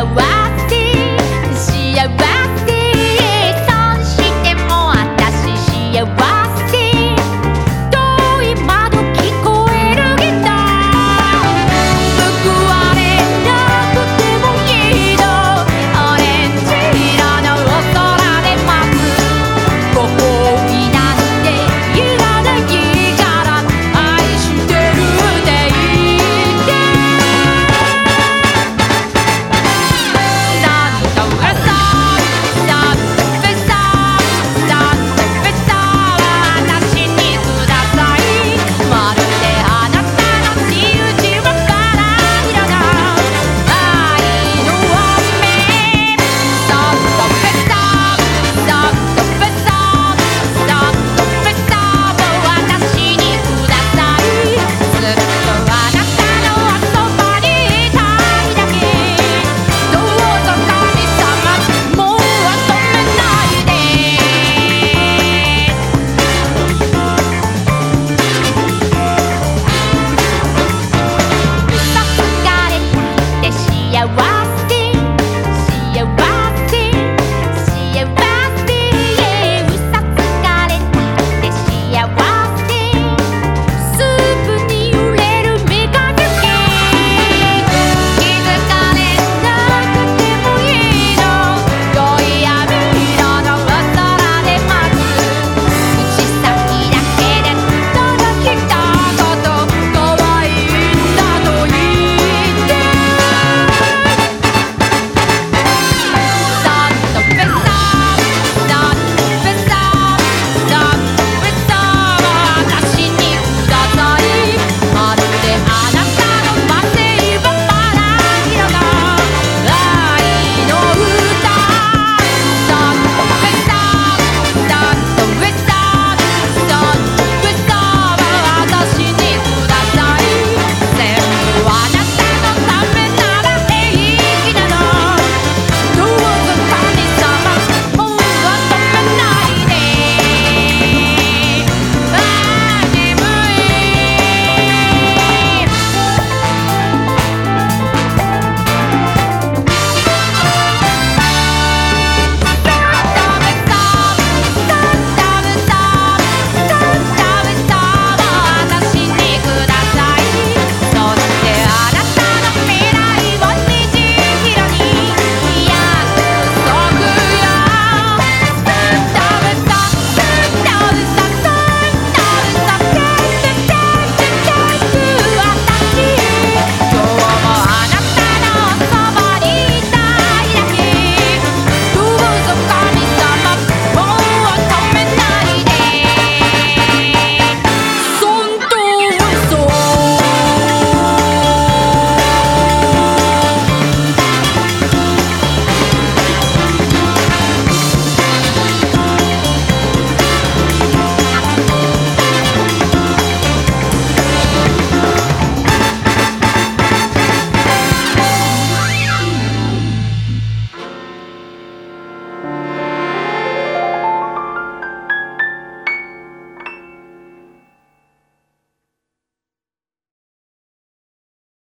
know why.